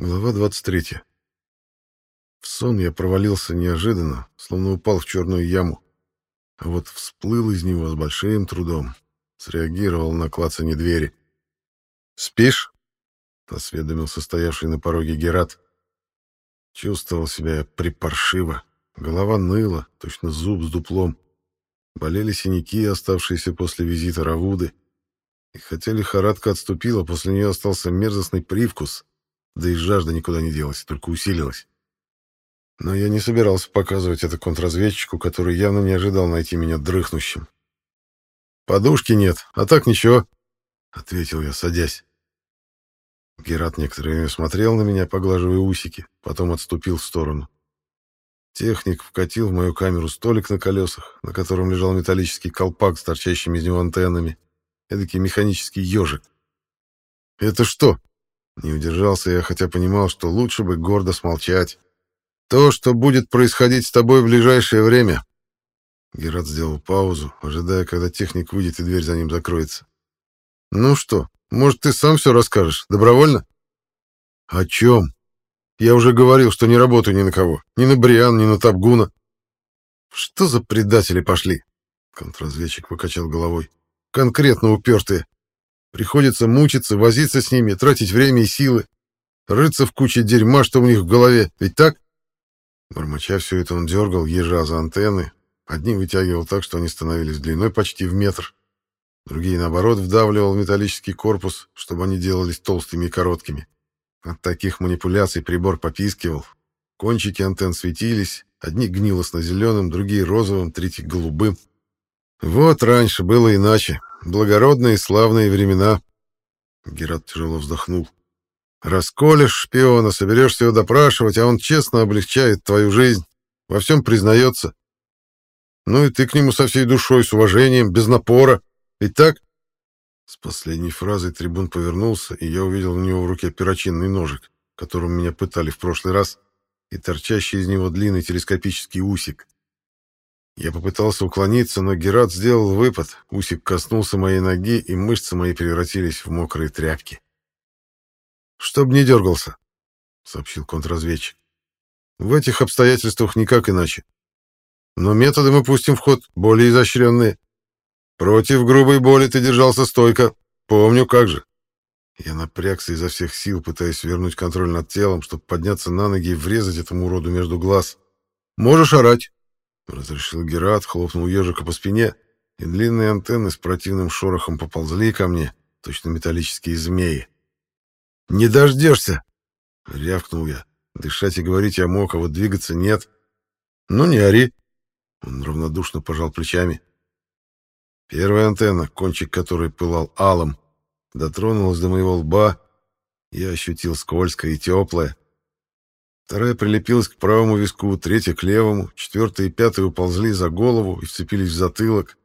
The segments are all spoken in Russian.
Глава 23. В сон я провалился неожиданно, словно упал в черную яму. А вот всплыл из него с большим трудом. Среагировал на клацанье двери. «Спишь?» — осведомился стоявший на пороге Герат. Чувствовал себя припаршиво. Голова ныла, точно зуб с дуплом. Болели синяки, оставшиеся после визита Равуды. И хотя лихорадка отступила, после нее остался мерзостный привкус, да и жажда никуда не делась, только усилилась. Но я не собирался показывать это контрразведчику, который явно не ожидал найти меня дрыхнущим. «Подушки нет, а так ничего», — ответил я, садясь. Герат некоторое время смотрел на меня, поглаживая усики, потом отступил в сторону. Техник вкатил в мою камеру столик на колесах, на котором лежал металлический колпак с торчащими из него антеннами, эдакий механический ежик. «Это что?» Не удержался я, хотя понимал, что лучше бы гордо смолчать. То, что будет происходить с тобой в ближайшее время. Герат сделал паузу, ожидая, когда техник выйдет и дверь за ним закроется. Ну что, может, ты сам все расскажешь? Добровольно? О чем? Я уже говорил, что не работаю ни на кого. Ни на Бриан, ни на Табгуна. Что за предатели пошли? Контрразведчик покачал головой. Конкретно упертые. Приходится мучиться, возиться с ними, тратить время и силы, рыться в куче дерьма, что у них в голове. Ведь так? Бормоча все это, он дергал ежа за антенны. Одни вытягивал так, что они становились длиной почти в метр. Другие, наоборот, вдавливал металлический корпус, чтобы они делались толстыми и короткими. От таких манипуляций прибор попискивал. Кончики антенн светились, одни гнилостно-зеленым, другие розовым, третий голубым. Вот раньше было иначе. Благородные славные времена. Герат тяжело вздохнул. Расколешь шпиона, соберешься его допрашивать, а он честно облегчает твою жизнь, во всем признается. Ну и ты к нему со всей душой, с уважением, без напора. Ведь так? С последней фразой трибун повернулся, и я увидел у него в руке перочинный ножик, которым меня пытали в прошлый раз, и торчащий из него длинный телескопический усик. Я попытался уклониться, но Герат сделал выпад. Усик коснулся моей ноги, и мышцы мои превратились в мокрые тряпки. «Чтоб не дергался», — сообщил контрразведчик. «В этих обстоятельствах никак иначе. Но методы мы пустим в ход более изощренные. Против грубой боли ты держался стойко. Помню, как же». Я напрягся изо всех сил, пытаясь вернуть контроль над телом, чтобы подняться на ноги и врезать этому уроду между глаз. «Можешь орать», Разрешил Герат, хлопнул ежика по спине, и длинные антенны с противным шорохом поползли ко мне, точно металлические змеи. «Не дождешься!» — рявкнул я. Дышать и говорить я мог, а вот двигаться нет. «Ну, не ори!» Он равнодушно пожал плечами. Первая антенна, кончик которой пылал алым, дотронулась до моего лба. Я ощутил скользкое и теплое, Вторая прилепилась к правому виску, третья к левому, четвертая и пятая уползли за голову и вцепились в затылок.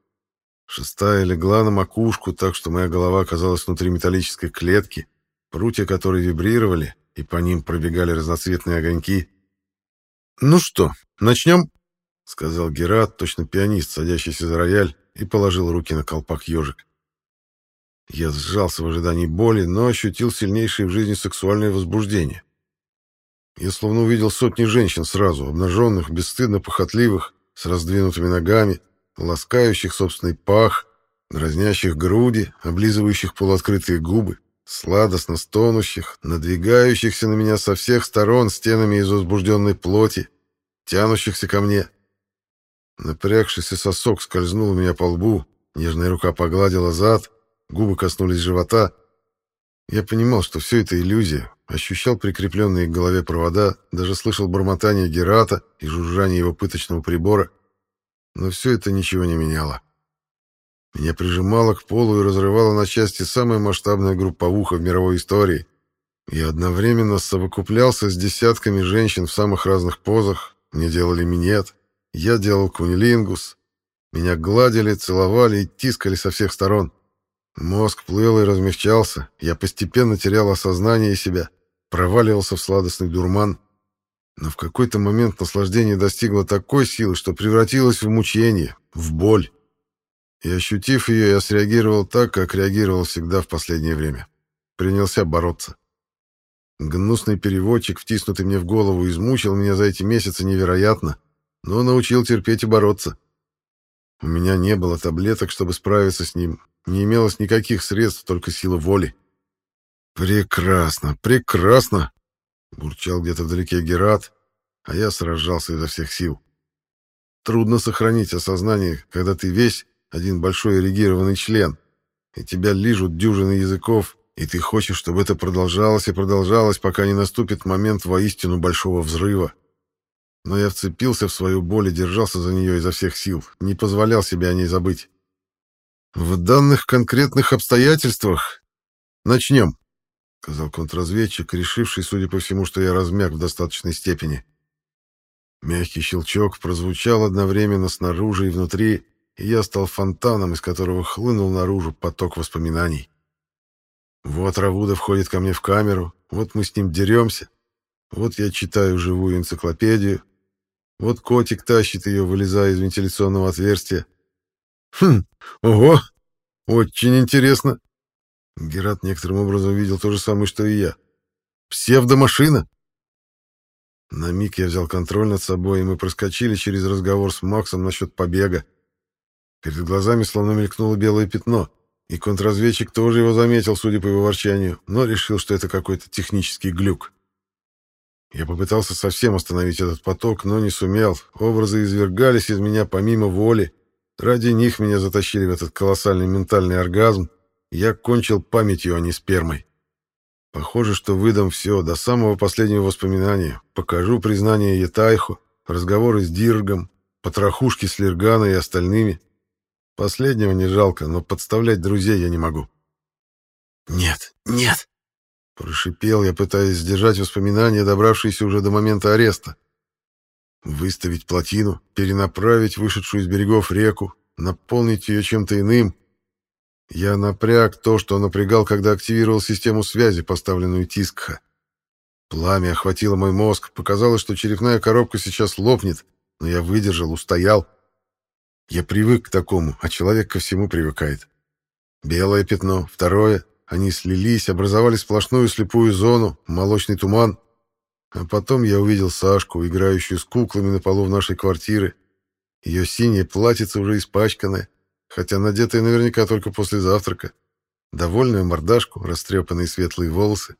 Шестая легла на макушку, так что моя голова оказалась внутри металлической клетки, прутья которой вибрировали, и по ним пробегали разноцветные огоньки. «Ну что, начнем?» — сказал Герат, точно пианист, садящийся за рояль, и положил руки на колпак ежик. Я сжался в ожидании боли, но ощутил сильнейшее в жизни сексуальное возбуждение. Я словно увидел сотни женщин сразу, обнаженных, бесстыдно похотливых, с раздвинутыми ногами, ласкающих собственный пах, дразнящих груди, облизывающих полуоткрытые губы, сладостно стонущих, надвигающихся на меня со всех сторон стенами из возбужденной плоти, тянущихся ко мне. Напрягшийся сосок скользнул у меня по лбу, нежная рука погладила зад, губы коснулись живота. Я понимал, что все это иллюзия, ощущал прикрепленные к голове провода, даже слышал бормотание Герата и жужжание его пыточного прибора. Но все это ничего не меняло. Меня прижимало к полу и разрывало на части самая масштабная групповуха в мировой истории. Я одновременно совокуплялся с десятками женщин в самых разных позах. Мне делали минет, я делал кунилингус. Меня гладили, целовали и тискали со всех сторон. Мозг плыл и размягчался, я постепенно терял осознание себя, проваливался в сладостный дурман. Но в какой-то момент наслаждение достигло такой силы, что превратилось в мучение, в боль. И ощутив ее, я среагировал так, как реагировал всегда в последнее время. Принялся бороться. Гнусный переводчик, втиснутый мне в голову, измучил меня за эти месяцы невероятно, но научил терпеть и бороться. У меня не было таблеток, чтобы справиться с ним, не имелось никаких средств, только сила воли. «Прекрасно, прекрасно!» — бурчал где-то вдалеке Герат, а я сражался изо всех сил. Трудно сохранить осознание, когда ты весь один большой эрегированный член, и тебя лижут дюжины языков, и ты хочешь, чтобы это продолжалось и продолжалось, пока не наступит момент воистину большого взрыва. Но я вцепился в свою боль и держался за нее изо всех сил, не позволял себе о ней забыть. В данных конкретных обстоятельствах начнем, — сказал контрразведчик, решивший, судя по всему, что я размяк в достаточной степени. Мягкий щелчок прозвучал одновременно снаружи и внутри, и я стал фонтаном, из которого хлынул наружу поток воспоминаний. Вот Равуда входит ко мне в камеру, вот мы с ним деремся, вот я читаю живую энциклопедию, вот котик тащит ее, вылезая из вентиляционного отверстия. Хм, ого, очень интересно. Герат некоторым образом видел то же самое, что и я. Псевдомашина. На миг я взял контроль над собой, и мы проскочили через разговор с Максом насчет побега. Перед глазами словно мелькнуло белое пятно, и контрразведчик тоже его заметил, судя по его ворчанию, но решил, что это какой-то технический глюк. Я попытался совсем остановить этот поток, но не сумел. Образы извергались из меня помимо воли. Ради них меня затащили в этот колоссальный ментальный оргазм. Я кончил памятью, а не спермой. Похоже, что выдам все, до самого последнего воспоминания. Покажу признание Етайху, разговоры с Диргом, потрохушки с Лерганой и остальными. Последнего не жалко, но подставлять друзей я не могу. «Нет, нет!» Прошипел я, пытаясь сдержать воспоминания, добравшиеся уже до момента ареста. Выставить плотину, перенаправить вышедшую из берегов реку, наполнить ее чем-то иным, я напряг то, что напрягал, когда активировал систему связи, поставленную Тискха. Пламя охватило мой мозг, показалось, что черепная коробка сейчас лопнет, но я выдержал, устоял. Я привык к такому, а человек ко всему привыкает. Белое пятно, второе. Они слились, образовали сплошную слепую зону, молочный туман. А потом я увидел Сашку, играющую с куклами на полу в нашей квартире. Ее синее платьице уже испачканное, хотя надетая наверняка только после завтрака. Довольную мордашку, растрепанные светлые волосы.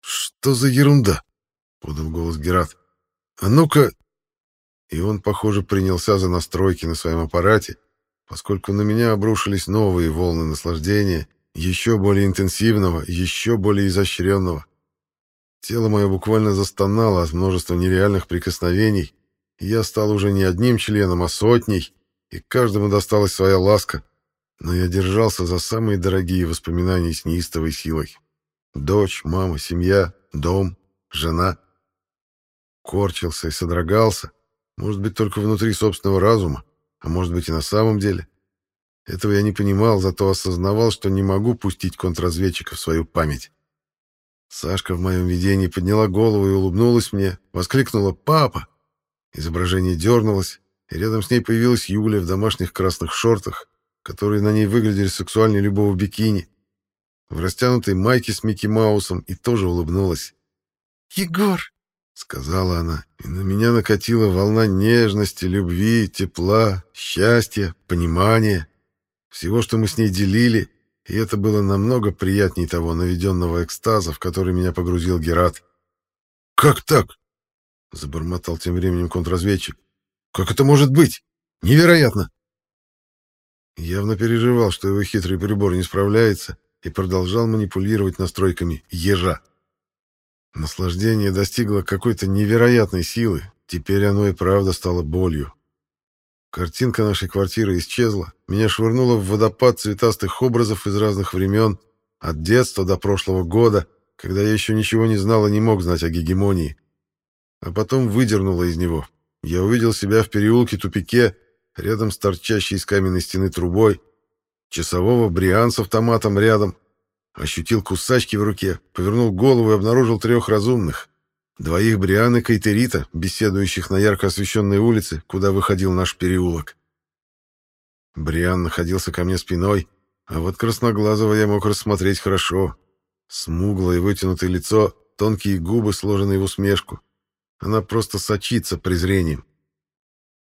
«Что за ерунда?» — подал голос Герат. «А ну-ка...» И он, похоже, принялся за настройки на своем аппарате, поскольку на меня обрушились новые волны наслаждения, еще более интенсивного, еще более изощренного. Тело мое буквально застонало от множества нереальных прикосновений, я стал уже не одним членом, а сотней, и каждому досталась своя ласка, но я держался за самые дорогие воспоминания с неистовой силой. Дочь, мама, семья, дом, жена. Корчился и содрогался, может быть, только внутри собственного разума, а может быть и на самом деле. Этого я не понимал, зато осознавал, что не могу пустить контрразведчика в свою память. Сашка в моем видении подняла голову и улыбнулась мне, воскликнула «Папа!». Изображение дернулось, и рядом с ней появилась Юля в домашних красных шортах, которые на ней выглядели сексуальнее любого бикини, в растянутой майке с Микки Маусом и тоже улыбнулась. «Егор!» — сказала она, и на меня накатила волна нежности, любви, тепла, счастья, понимания, всего, что мы с ней делили, и это было намного приятнее того наведенного экстаза, в который меня погрузил Герат. «Как так?» — забормотал тем временем контрразведчик. Как это может быть? Невероятно!» Явно переживал, что его хитрый прибор не справляется, и продолжал манипулировать настройками ежа. Наслаждение достигло какой-то невероятной силы, теперь оно и правда стало болью. Картинка нашей квартиры исчезла, меня швырнуло в водопад цветастых образов из разных времен, от детства до прошлого года, когда я еще ничего не знал и не мог знать о гегемонии, а потом выдернуло из него, я увидел себя в переулке-тупике, рядом с торчащей из каменной стены трубой, часового Бриан с автоматом рядом, ощутил кусачки в руке, повернул голову и обнаружил трех разумных. Двоих Бриан и Кайтерита, беседующих на ярко освещенной улице, куда выходил наш переулок. Бриан находился ко мне спиной, а вот красноглазого я мог рассмотреть хорошо. Смуглое вытянутое лицо, тонкие губы, сложенные в усмешку. Она просто сочится презрением.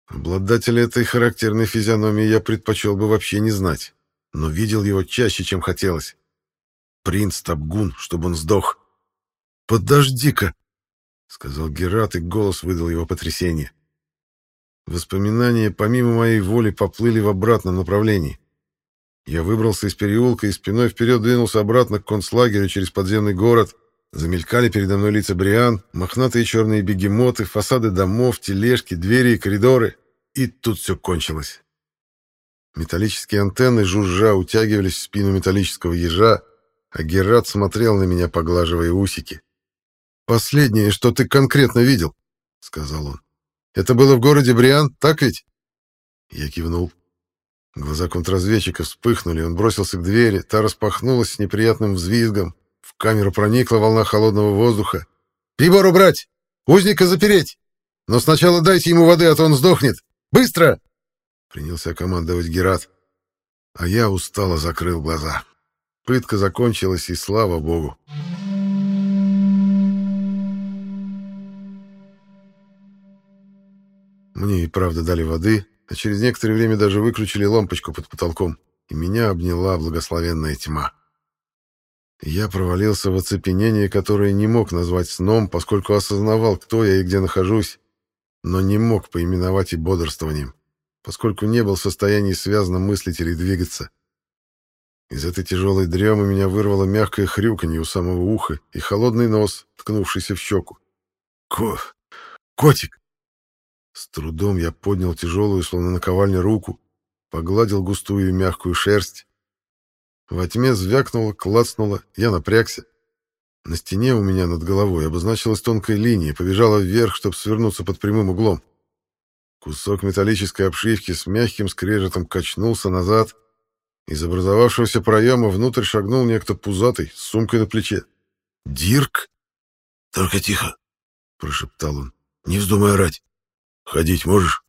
Обладателя этой характерной физиономии я предпочел бы вообще не знать, но видел его чаще, чем хотелось. Принц Табгун, чтобы он сдох. «Подожди-ка!» — сказал Герат, и голос выдал его потрясение. Воспоминания, помимо моей воли, поплыли в обратном направлении. Я выбрался из переулка и спиной вперед двинулся обратно к концлагерю через подземный город. Замелькали передо мной лица Бриан, мохнатые черные бегемоты, фасады домов, тележки, двери и коридоры. И тут все кончилось. Металлические антенны жужжа утягивались в спину металлического ежа, а Герат смотрел на меня, поглаживая усики. «Последнее, что ты конкретно видел», — сказал он. «Это было в городе Бриан, так ведь?» Я кивнул. Глаза контрразведчика вспыхнули, он бросился к двери, та распахнулась с неприятным взвизгом. В камеру проникла волна холодного воздуха. «Прибор убрать! Узника запереть! Но сначала дайте ему воды, а то он сдохнет! Быстро!» Принялся командовать Герат. А я устало закрыл глаза. Пытка закончилась, и слава богу. Мне и правда дали воды, а через некоторое время даже выключили лампочку под потолком, и меня обняла благословенная тьма. Я провалился в оцепенение, которое не мог назвать сном, поскольку осознавал, кто я и где нахожусь, но не мог поименовать и бодрствованием, поскольку не был в состоянии связно мыслить или двигаться. Из этой тяжелой дремы меня вырвало мягкое хрюканье у самого уха и холодный нос, ткнувшийся в щеку. «Ко... котик!» С трудом я поднял тяжелую, словно наковальня, руку, погладил густую и мягкую шерсть. Во тьме звякнуло, клацнуло, я напрягся. На стене у меня над головой обозначилась тонкая линия, побежала вверх, чтобы свернуться под прямым углом. Кусок металлической обшивки с мягким скрежетом качнулся назад. Из образовавшегося проема внутрь шагнул некто пузатый, с сумкой на плече. «Дирк?» «Только тихо», — прошептал он. «Не вздумай орать. Ходить можешь?»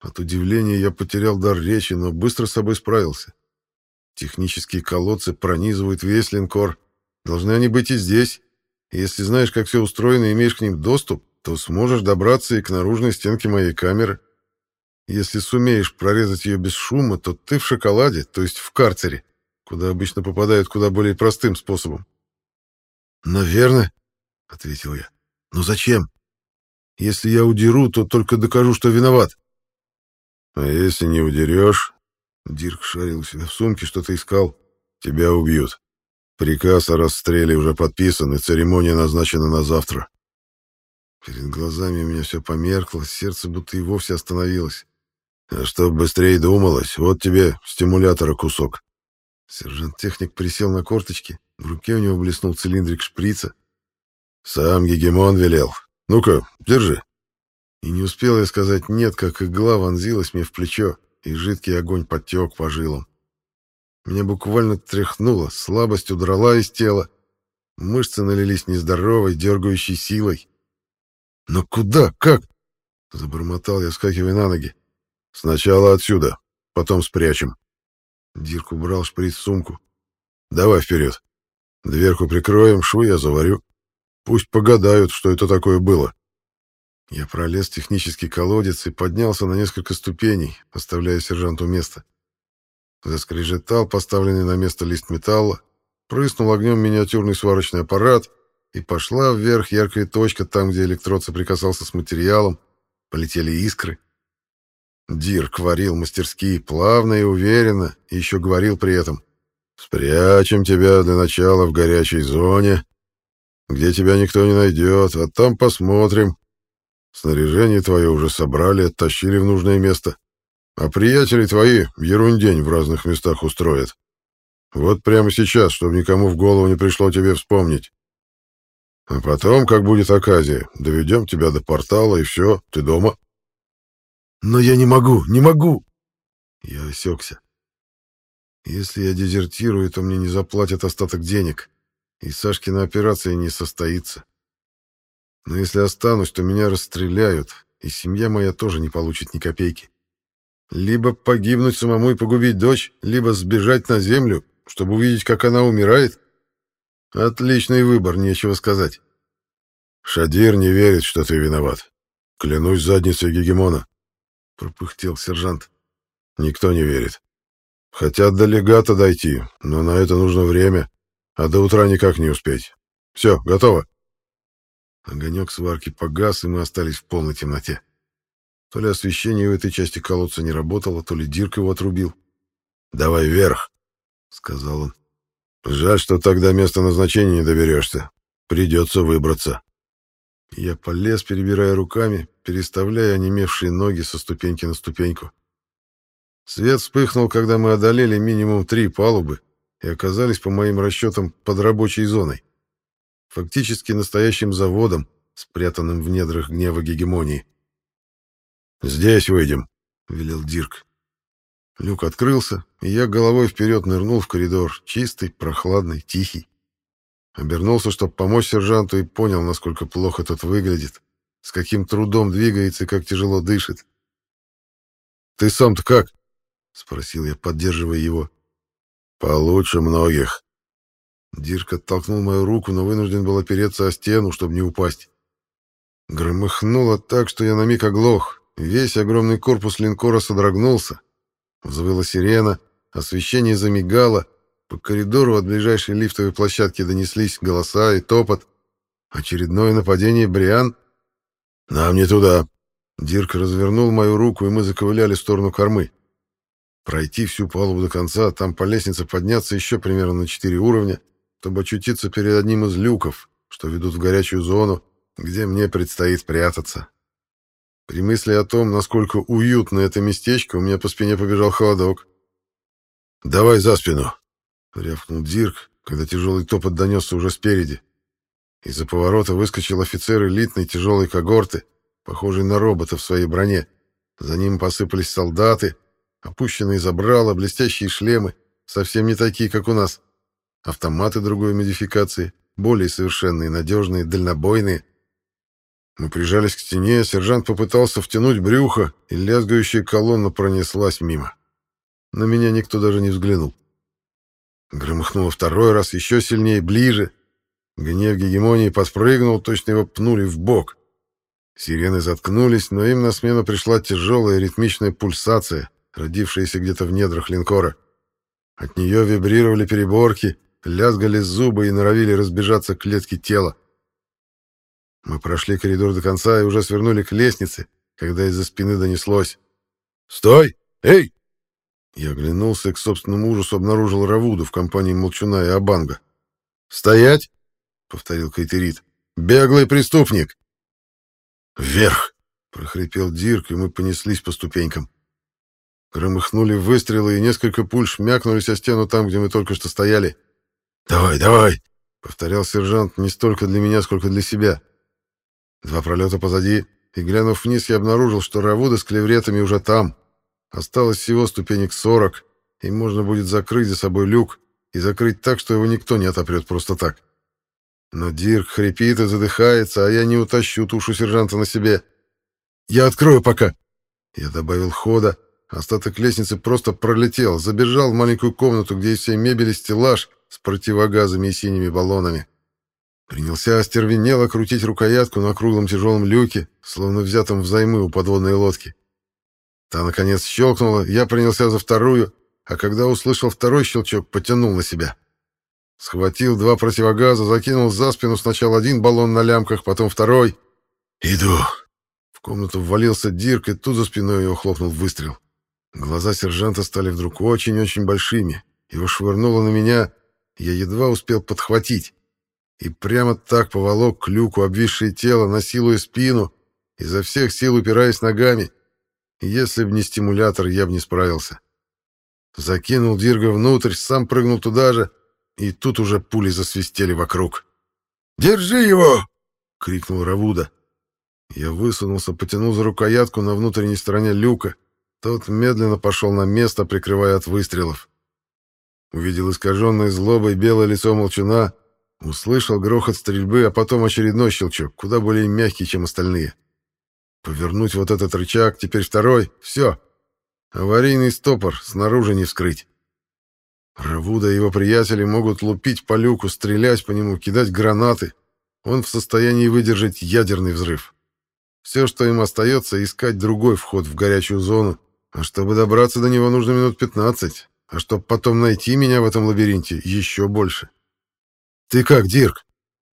От удивления я потерял дар речи, но быстро с собой справился. Технические колодцы пронизывают весь линкор. Должны они быть и здесь. Если знаешь, как все устроено и имеешь к ним доступ, то сможешь добраться и к наружной стенке моей камеры. Если сумеешь прорезать ее без шума, то ты в шоколаде, то есть в карцере, куда обычно попадают куда более простым способом. «Наверное», — ответил я. «Но зачем?» Если я удеру, то только докажу, что виноват. А если не удерешь, Дирк шарил у себя в сумке, что-то искал, тебя убьют. Приказ о расстреле уже подписан, и церемония назначена на завтра. Перед глазами у меня все померкло, сердце будто и вовсе остановилось. А чтоб быстрее думалось, вот тебе стимулятора кусок. Сержант-техник присел на корточки, в руке у него блеснул цилиндрик шприца. Сам Гегемон велел, ну-ка, держи. И не успел я сказать «нет», как игла вонзилась мне в плечо, и жидкий огонь потек по жилам. Меня буквально тряхнуло, слабость удрала из тела. Мышцы налились нездоровой, дергающей силой. «Но куда? Как?» — забормотал я, вскакивая на ноги. «Сначала отсюда, потом спрячем». Дирк убрал шприц в сумку. «Давай вперед. Дверку прикроем, швы я заварю. Пусть погадают, что это такое было. Я пролез в технический колодец и поднялся на несколько ступеней, оставляя сержанту место. Заскрежетал поставленный на место лист металла, прыснул огнем миниатюрный сварочный аппарат, и пошла вверх яркая точка там, где электрод соприкасался с материалом, полетели искры. Дирк варил мастерски, плавно и уверенно, и еще говорил при этом. «Спрячем тебя для начала в горячей зоне, где тебя никто не найдет, а там посмотрим. Снаряжение твое уже собрали, оттащили в нужное место. А приятели твои ерундень в разных местах устроят. Вот прямо сейчас, чтобы никому в голову не пришло тебе вспомнить. А потом, как будет оказия, доведем тебя до портала, и все, ты дома. Но я не могу, не могу. Я осекся. Если я дезертирую, то мне не заплатят остаток денег и Сашкина операция не состоится. Но если останусь, то меня расстреляют, и семья моя тоже не получит ни копейки. Либо погибнуть самому и погубить дочь, либо сбежать на землю, чтобы увидеть, как она умирает. Отличный выбор, нечего сказать. Шадир не верит, что ты виноват. Клянусь задницей гегемона, — пропыхтел сержант. Никто не верит. Хотят до легата дойти, но на это нужно время, а до утра никак не успеть. Все, готово. Огонек сварки погас, и мы остались в полной темноте. То ли освещение в этой части колодца не работало, то ли Дирк его отрубил. «Давай вверх», — сказал он. «Жаль, что тогда место назначения не доберешься. Придется выбраться». Я полез, перебирая руками, переставляя онемевшие ноги со ступеньки на ступеньку. Свет вспыхнул, когда мы одолели минимум три палубы и оказались, по моим расчетам, под рабочей зоной. Фактически настоящим заводом, спрятанным в недрах гнева гегемонии. «Здесь выйдем», — велел Дирк. Люк открылся, и я головой вперед нырнул в коридор, чистый, прохладный, тихий. Обернулся, чтобы помочь сержанту, и понял, насколько плохо тот выглядит, с каким трудом двигается и как тяжело дышит. «Ты сам-то как?» — спросил я, поддерживая его. «Получше многих». Дирк оттолкнул мою руку, но вынужден был опереться о стену, чтобы не упасть. Громыхнуло так, что я на миг оглох. Весь огромный корпус линкора содрогнулся. Взвыла сирена, освещение замигало, по коридору от ближайшей лифтовой площадки донеслись голоса и топот. Очередное нападение Бриан. «Нам не туда!» Дирк развернул мою руку, и мы заковыляли в сторону кормы. Пройти всю палубу до конца, там по лестнице подняться еще примерно на четыре уровня, чтобы очутиться перед одним из люков, что ведут в горячую зону, где мне предстоит прятаться. При мысли о том, насколько уютно это местечко, у меня по спине побежал холодок. «Давай за спину!» — рявкнул Дирк, когда тяжелый топот донесся уже спереди. Из-за поворота выскочил офицер элитной тяжелой когорты, похожий на робота в своей броне. За ним посыпались солдаты, опущенные забрала, блестящие шлемы, совсем не такие, как у нас. Автоматы другой модификации, более совершенные, надежные, дальнобойные. Мы прижались к стене, сержант попытался втянуть брюхо, и лязгающая колонна пронеслась мимо. На меня никто даже не взглянул. Громыхнуло второй раз, еще сильнее, ближе. Гнев гегемонии подпрыгнул, точно его пнули в бок. Сирены заткнулись, но им на смену пришла тяжелая ритмичная пульсация, родившаяся где-то в недрах линкора. От нее вибрировали переборки, лязгали зубы и норовили разбежаться клетки тела. Мы прошли коридор до конца и уже свернули к лестнице, когда из-за спины донеслось. «Стой! Эй!» Я оглянулся и к собственному ужасу обнаружил Равуду в компании Молчуна и Абанга. «Стоять!» — повторил Кайтерит. «Беглый преступник!» «Вверх!» — прохрипел Дирк, и мы понеслись по ступенькам. Громыхнули выстрелы, и несколько пуль шмякнулись о стену там, где мы только что стояли. «Давай, давай!» — повторял сержант не столько для меня, сколько для себя. Два пролета позади, и, глянув вниз, я обнаружил, что Равуда с клевретами уже там — Осталось всего ступенек 40, и можно будет закрыть за собой люк и закрыть так, что его никто не отопрет просто так. Но Дирк хрипит и задыхается, а я не утащу тушу сержанта на себе. «Я открою пока!» Я добавил хода, остаток лестницы просто пролетел, забежал в маленькую комнату, где из всей мебели стеллаж с противогазами и синими баллонами. Принялся остервенело крутить рукоятку на круглом тяжелом люке, словно взятом взаймы у подводной лодки. Та, наконец, щелкнула, я принялся за вторую, а когда услышал второй щелчок, потянул на себя. Схватил два противогаза, закинул за спину сначала один баллон на лямках, потом второй. «Иду!» В комнату ввалился Дирк, и тут за спиной его хлопнул выстрел. Глаза сержанта стали вдруг очень-очень большими. Его швырнуло на меня, я едва успел подхватить. И прямо так поволок к люку обвисшее тело, насилуя спину, изо всех сил упираясь ногами — если б не стимулятор, я бы не справился. Закинул Дирга внутрь, сам прыгнул туда же, и тут уже пули засвистели вокруг. «Держи его!» — крикнул Равуда. Я высунулся, потянул за рукоятку на внутренней стороне люка. Тот медленно пошел на место, прикрывая от выстрелов. Увидел искаженное злобой белое лицо молчуна, услышал грохот стрельбы, а потом очередной щелчок, куда более мягкий, чем остальные. Повернуть вот этот рычаг, теперь второй. Все. Аварийный стопор, снаружи не вскрыть. Равуда и его приятели могут лупить по люку, стрелять по нему, кидать гранаты. он в состоянии выдержать ядерный взрыв. Все, что им остается, искать другой вход в горячую зону, а чтобы добраться до него, нужно минут 15, а чтобы потом найти меня в этом лабиринте, еще больше. «Ты как, Дирк?»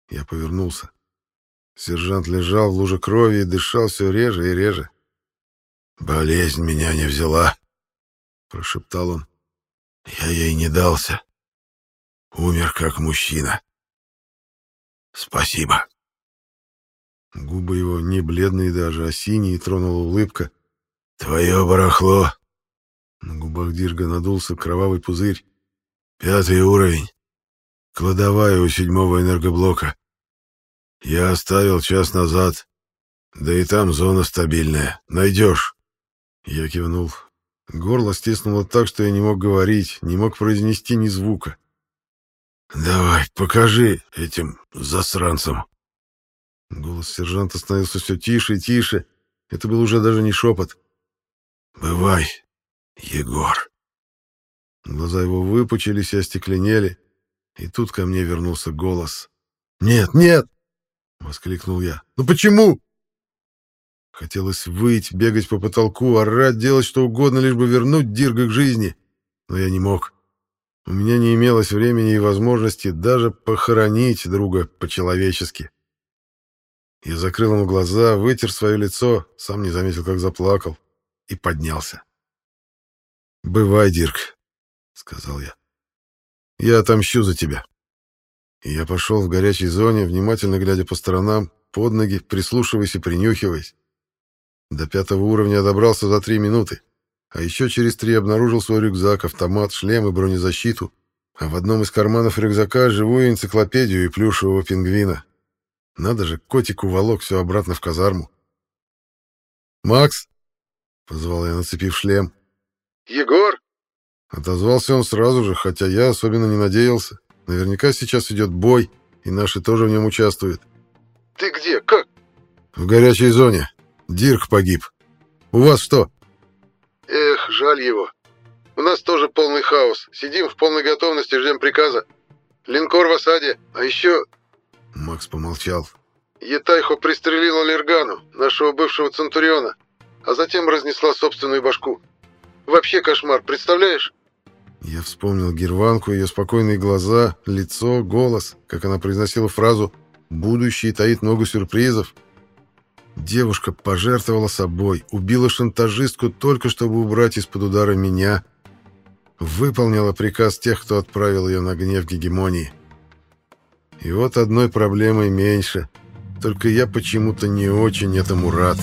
Я повернулся. Сержант лежал в луже крови и дышал все реже и реже. «Болезнь меня не взяла», — прошептал он. «Я ей не дался. Умер как мужчина. Спасибо». Губы его, не бледные даже, а синие, тронула улыбка. «Твое барахло!» На губах Дирга надулся кровавый пузырь. «Пятый уровень. Кладовая у седьмого энергоблока. Я оставил час назад. Да и там зона стабильная. Найдешь». Я кивнул. Горло стиснуло так, что я не мог говорить, не мог произнести ни звука. «Давай, покажи этим засранцам». Голос сержанта становился все тише и тише. Это был уже даже не шепот. «Бывай, Егор». Глаза его выпучились и остекленели. И тут ко мне вернулся голос. «Нет, нет!» — воскликнул я. «Ну почему?» Хотелось выть, бегать по потолку, орать, делать что угодно, лишь бы вернуть Дирга к жизни. Но я не мог. У меня не имелось времени и возможности даже похоронить друга по-человечески. Я закрыл ему глаза, вытер свое лицо, сам не заметил, как заплакал, и поднялся. «Бывай, Дирк», — сказал я. «Я отомщу за тебя». И я пошел в горячей зоне, внимательно глядя по сторонам, под ноги, прислушиваясь и принюхиваясь. До пятого уровня добрался за три минуты, а еще через три обнаружил свой рюкзак, автомат, шлем и бронезащиту, а в одном из карманов рюкзака живую энциклопедию и плюшевого пингвина. Надо же, котик уволок все обратно в казарму. «Макс!» — позвал я, нацепив шлем. «Егор!» Отозвался он сразу же, хотя я особенно не надеялся. Наверняка сейчас идет бой, и наши тоже в нем участвуют. «Ты где? Как?» «В горячей зоне. Дирк погиб. У вас что?» «Эх, жаль его. У нас тоже полный хаос. Сидим в полной готовности, ждем приказа. Линкор в осаде. А еще...» Макс помолчал. «Етайхо пристрелила Лергану, нашего бывшего Центуриона, а затем разнесла собственную башку. Вообще кошмар, представляешь?» Я вспомнил Герванку, ее спокойные глаза, лицо, голос, как она произносила фразу «Будущее таит много сюрпризов». Девушка пожертвовала собой, убила шантажистку только чтобы убрать из-под удара меня. Выполнила приказ тех, кто отправил ее на гнев гегемонии. И вот одной проблемой меньше. Только я почему-то не очень этому рад.